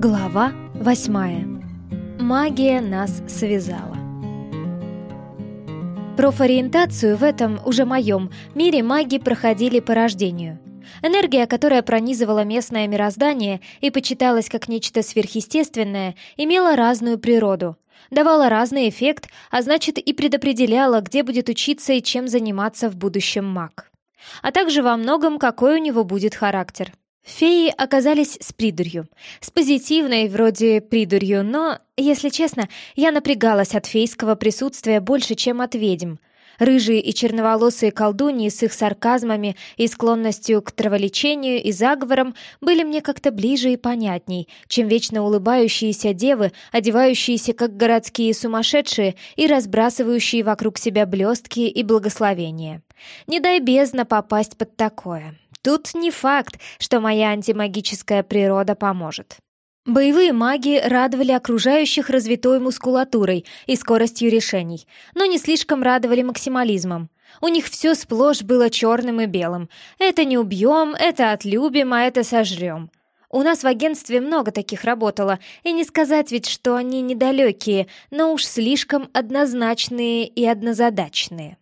Глава восьмая. Магия нас связала. Профориентацию в этом, уже моем, мире маги проходили по рождению. Энергия, которая пронизывала местное мироздание и почиталась как нечто сверхъестественное, имела разную природу, давала разный эффект, а значит и предопределяла, где будет учиться и чем заниматься в будущем маг. А также во многом, какой у него будет характер. Феи оказались с придурью. С позитивной, вроде придурью, но, если честно, я напрягалась от фейского присутствия больше, чем от ведьм. Рыжие и черноволосые колдуньи с их сарказмами и склонностью к траволечению и заговорам были мне как-то ближе и понятней, чем вечно улыбающиеся девы, одевающиеся как городские сумасшедшие и разбрасывающие вокруг себя блестки и благословения. Не дай бездна попасть под такое. Тут не факт, что моя антимагическая природа поможет. Боевые маги радовали окружающих развитой мускулатурой и скоростью решений, но не слишком радовали максимализмом. У них все сплошь было черным и белым. Это не убьем, это отлюбим, а это сожрем. У нас в агентстве много таких работало, и не сказать ведь, что они недалекие, но уж слишком однозначные и однозадачные.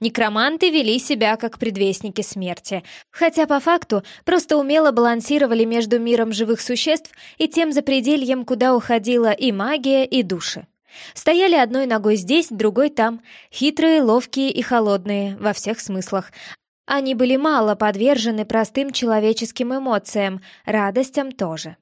Некроманты вели себя как предвестники смерти, хотя по факту просто умело балансировали между миром живых существ и тем запредельем, куда уходила и магия, и души. Стояли одной ногой здесь, другой там, хитрые, ловкие и холодные, во всех смыслах. Они были мало подвержены простым человеческим эмоциям, радостям тоже.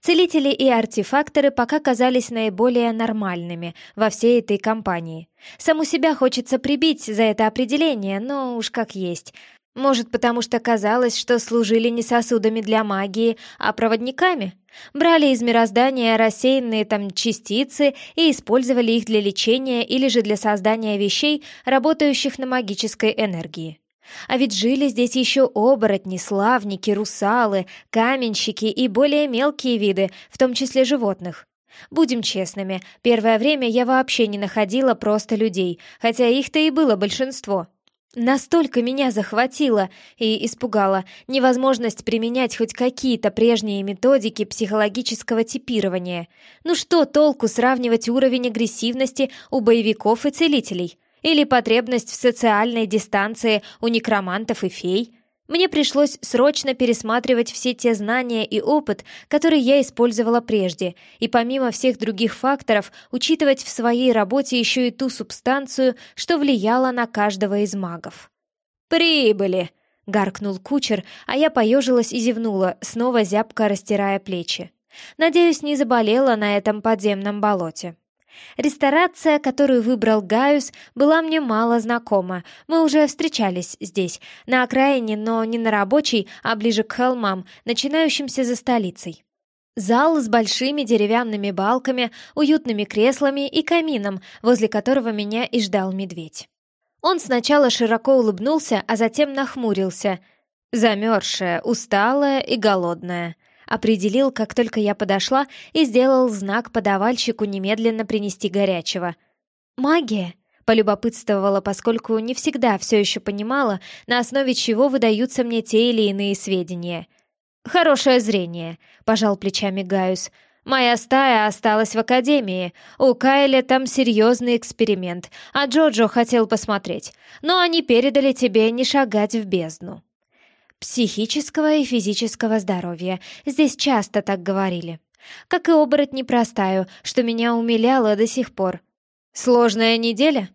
Целители и артефакторы пока казались наиболее нормальными во всей этой компании. Саму себя хочется прибить за это определение, но уж как есть. Может, потому что казалось, что служили не сосудами для магии, а проводниками? Брали из мироздания рассеянные там частицы и использовали их для лечения или же для создания вещей, работающих на магической энергии. А ведь жили здесь еще оборотни, славники, русалы, каменщики и более мелкие виды, в том числе животных. Будем честными, первое время я вообще не находила просто людей, хотя их-то и было большинство. Настолько меня захватило и испугало невозможность применять хоть какие-то прежние методики психологического типирования. Ну что толку сравнивать уровень агрессивности у боевиков и целителей? Или потребность в социальной дистанции у некромантов и фей. Мне пришлось срочно пересматривать все те знания и опыт, которые я использовала прежде, и помимо всех других факторов, учитывать в своей работе еще и ту субстанцию, что влияла на каждого из магов. «Прибыли!» — гаркнул кучер, а я поежилась и зевнула, снова зябко растирая плечи. Надеюсь, не заболела на этом подземном болоте. Ресторация, которую выбрал Гaius, была мне мало знакома. Мы уже встречались здесь, на окраине, но не на рабочей, а ближе к холмам, начинающимся за столицей. Зал с большими деревянными балками, уютными креслами и камином, возле которого меня и ждал медведь. Он сначала широко улыбнулся, а затем нахмурился. Замерзшая, усталая и голодная. Определил, как только я подошла, и сделал знак подавальщику немедленно принести горячего. «Магия?» — полюбопытствовала, поскольку не всегда все еще понимала, на основе чего выдаются мне те или иные сведения. «Хорошее зрение», — пожал плечами Гаюс. «Моя стая осталась в академии. У Кайля там серьезный эксперимент, а Джоджо хотел посмотреть. Но они передали тебе не шагать в бездну» психического и физического здоровья. Здесь часто так говорили. Как и оборотни простаю, что меня умиляло до сих пор. Сложная неделя?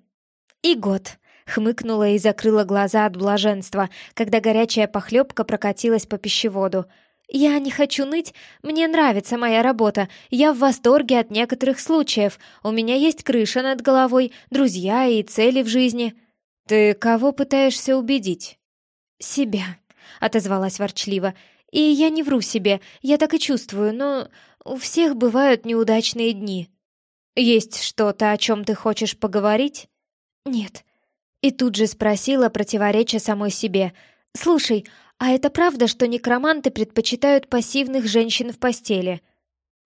И год. Хмыкнула и закрыла глаза от блаженства, когда горячая похлебка прокатилась по пищеводу. «Я не хочу ныть, мне нравится моя работа, я в восторге от некоторых случаев, у меня есть крыша над головой, друзья и цели в жизни». «Ты кого пытаешься убедить?» «Себя», — отозвалась ворчливо. «И я не вру себе, я так и чувствую, но у всех бывают неудачные дни». «Есть что-то, о чем ты хочешь поговорить?» «Нет». И тут же спросила, противореча самой себе. «Слушай, а это правда, что некроманты предпочитают пассивных женщин в постели?»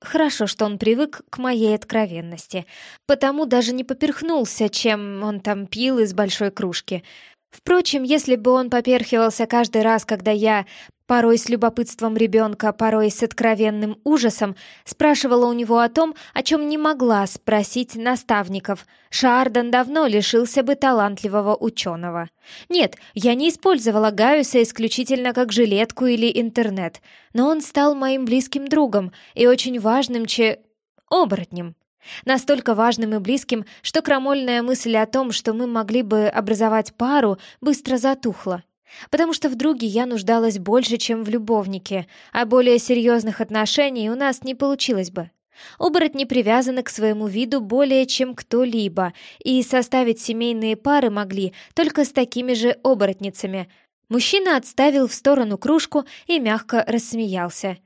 Хорошо, что он привык к моей откровенности, потому даже не поперхнулся, чем он там пил из большой кружки. Впрочем, если бы он поперхивался каждый раз, когда я порой с любопытством ребенка, порой с откровенным ужасом, спрашивала у него о том, о чем не могла спросить наставников. Шаардан давно лишился бы талантливого ученого. Нет, я не использовала Гаюса исключительно как жилетку или интернет, но он стал моим близким другом и очень важным че... оборотнем. Настолько важным и близким, что крамольная мысль о том, что мы могли бы образовать пару, быстро затухла. Потому что в друге я нуждалась больше, чем в любовнике, а более серьезных отношений у нас не получилось бы. Оборотни привязаны к своему виду более чем кто-либо, и составить семейные пары могли только с такими же оборотницами. Мужчина отставил в сторону кружку и мягко рассмеялся.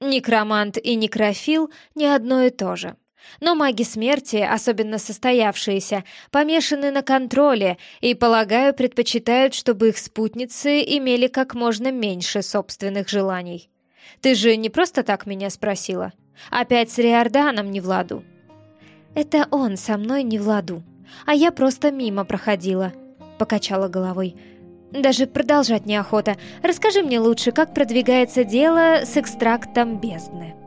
Некромант и некрофил — не одно и то же. Но маги смерти, особенно состоявшиеся, помешаны на контроле и, полагаю, предпочитают, чтобы их спутницы имели как можно меньше собственных желаний. Ты же не просто так меня спросила? Опять с Риорданом не в ладу?» «Это он со мной не в ладу, а я просто мимо проходила», — покачала головой. «Даже продолжать неохота. Расскажи мне лучше, как продвигается дело с экстрактом бездны».